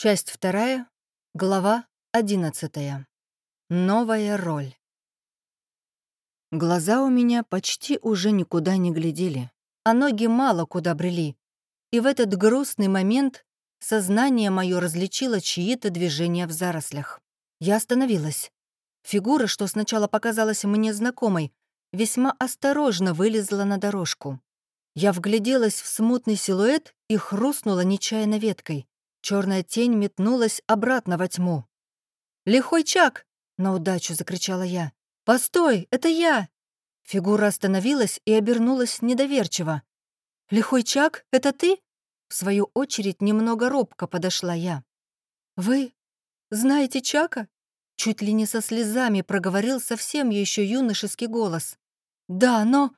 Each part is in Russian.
Часть вторая, глава одиннадцатая. Новая роль. Глаза у меня почти уже никуда не глядели, а ноги мало куда брели. И в этот грустный момент сознание мое различило чьи-то движения в зарослях. Я остановилась. Фигура, что сначала показалась мне знакомой, весьма осторожно вылезла на дорожку. Я вгляделась в смутный силуэт и хрустнула нечаянно веткой. Черная тень метнулась обратно во тьму. «Лихой Чак!» — на удачу закричала я. «Постой, это я!» Фигура остановилась и обернулась недоверчиво. «Лихой Чак, это ты?» В свою очередь немного робко подошла я. «Вы знаете Чака?» Чуть ли не со слезами проговорил совсем еще юношеский голос. «Да, но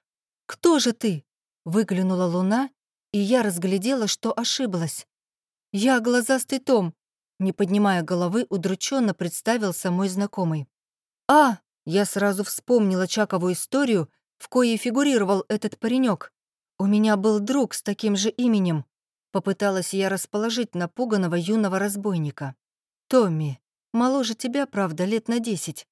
кто же ты?» Выглянула луна, и я разглядела, что ошиблась. «Я глазастый Том», — не поднимая головы, удрученно представился мой знакомый. «А!» — я сразу вспомнила Чакову историю, в коей фигурировал этот паренек. «У меня был друг с таким же именем», — попыталась я расположить напуганного юного разбойника. «Томми, моложе тебя, правда, лет на десять».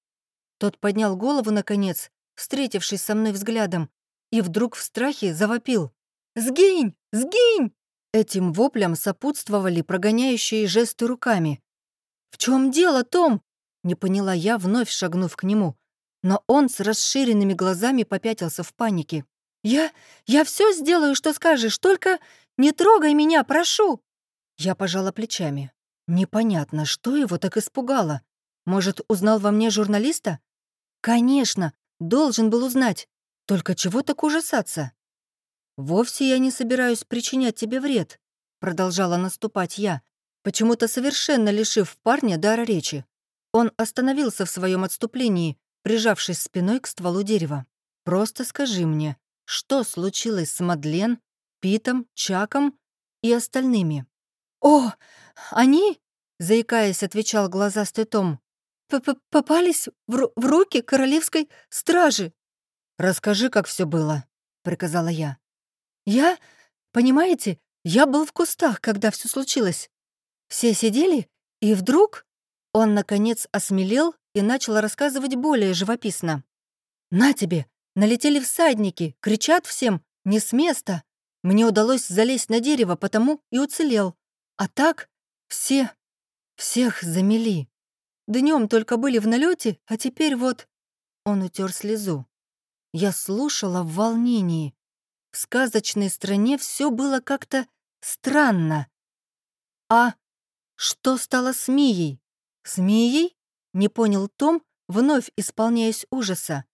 Тот поднял голову, наконец, встретившись со мной взглядом, и вдруг в страхе завопил. «Сгинь! Сгинь!» Этим воплям сопутствовали прогоняющие жесты руками. «В чем дело, Том?» — не поняла я, вновь шагнув к нему. Но он с расширенными глазами попятился в панике. «Я... я все сделаю, что скажешь, только не трогай меня, прошу!» Я пожала плечами. Непонятно, что его так испугало. Может, узнал во мне журналиста? Конечно, должен был узнать. Только чего так ужасаться? «Вовсе я не собираюсь причинять тебе вред», — продолжала наступать я, почему-то совершенно лишив парня дара речи. Он остановился в своем отступлении, прижавшись спиной к стволу дерева. «Просто скажи мне, что случилось с Мадлен, Питом, Чаком и остальными?» «О, они?» — заикаясь, отвечал глазастый Том. П -п «Попались в, в руки королевской стражи». «Расскажи, как все было», — приказала я. Я, понимаете, я был в кустах, когда все случилось. Все сидели, и вдруг он, наконец, осмелел и начал рассказывать более живописно. «На тебе! Налетели всадники, кричат всем, не с места. Мне удалось залезть на дерево, потому и уцелел. А так все, всех замели. Днем только были в налете, а теперь вот...» Он утер слезу. Я слушала в волнении. В сказочной стране все было как-то странно. А что стало с Мией? С Мией? Не понял Том, вновь исполняясь ужаса.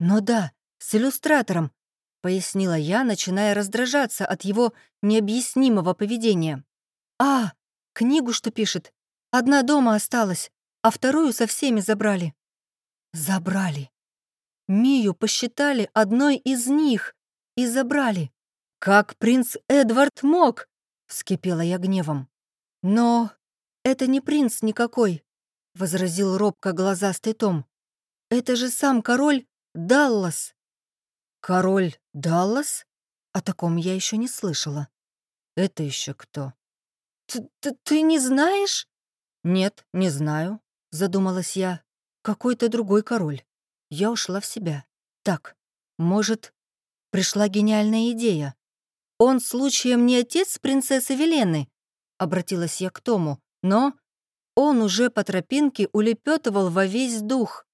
Но да, с иллюстратором, пояснила я, начиная раздражаться от его необъяснимого поведения. А, книгу что пишет? Одна дома осталась, а вторую со всеми забрали. Забрали. Мию посчитали одной из них и забрали. Как принц Эдвард мог? Вскипела я гневом. Но это не принц никакой, возразил робко глазастый Том. Это же сам король Даллас. Король Даллас? О таком я еще не слышала. Это еще кто? Т -т Ты не знаешь? Нет, не знаю, задумалась я. Какой-то другой король. Я ушла в себя. Так, может, пришла гениальная идея. «Он случаем не отец принцессы Велены?» — обратилась я к Тому, но он уже по тропинке улепетывал во весь дух.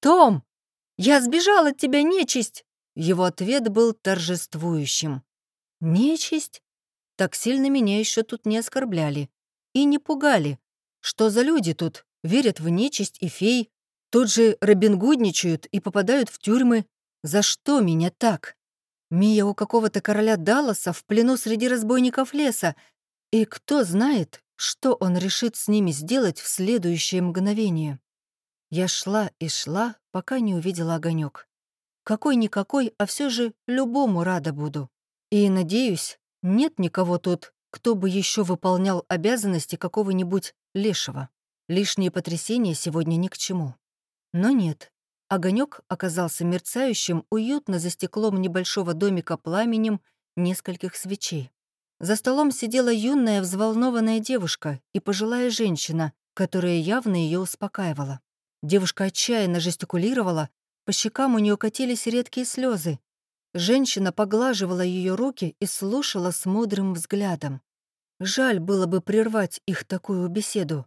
«Том, я сбежал от тебя, нечисть!» Его ответ был торжествующим. «Нечисть?» Так сильно меня еще тут не оскорбляли и не пугали. Что за люди тут? Верят в нечисть и фей, тут же робингудничают и попадают в тюрьмы. За что меня так? Мия у какого-то короля Далласа в плену среди разбойников леса, и кто знает, что он решит с ними сделать в следующее мгновение. Я шла и шла, пока не увидела огонек. Какой-никакой, а все же любому рада буду. И, надеюсь, нет никого тут, кто бы еще выполнял обязанности какого-нибудь лешего. Лишние потрясения сегодня ни к чему. Но нет, Огонек оказался мерцающим, уютно за стеклом небольшого домика пламенем нескольких свечей. За столом сидела юная взволнованная девушка и пожилая женщина, которая явно ее успокаивала. Девушка отчаянно жестикулировала, по щекам у нее катились редкие слезы. Женщина поглаживала ее руки и слушала с мудрым взглядом. Жаль было бы прервать их такую беседу.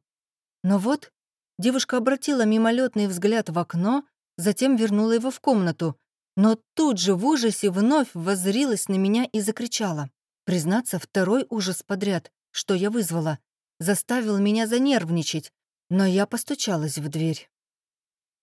Но вот девушка обратила мимолетный взгляд в окно, затем вернула его в комнату, но тут же в ужасе вновь воззрилась на меня и закричала. Признаться, второй ужас подряд, что я вызвала, заставил меня занервничать, но я постучалась в дверь.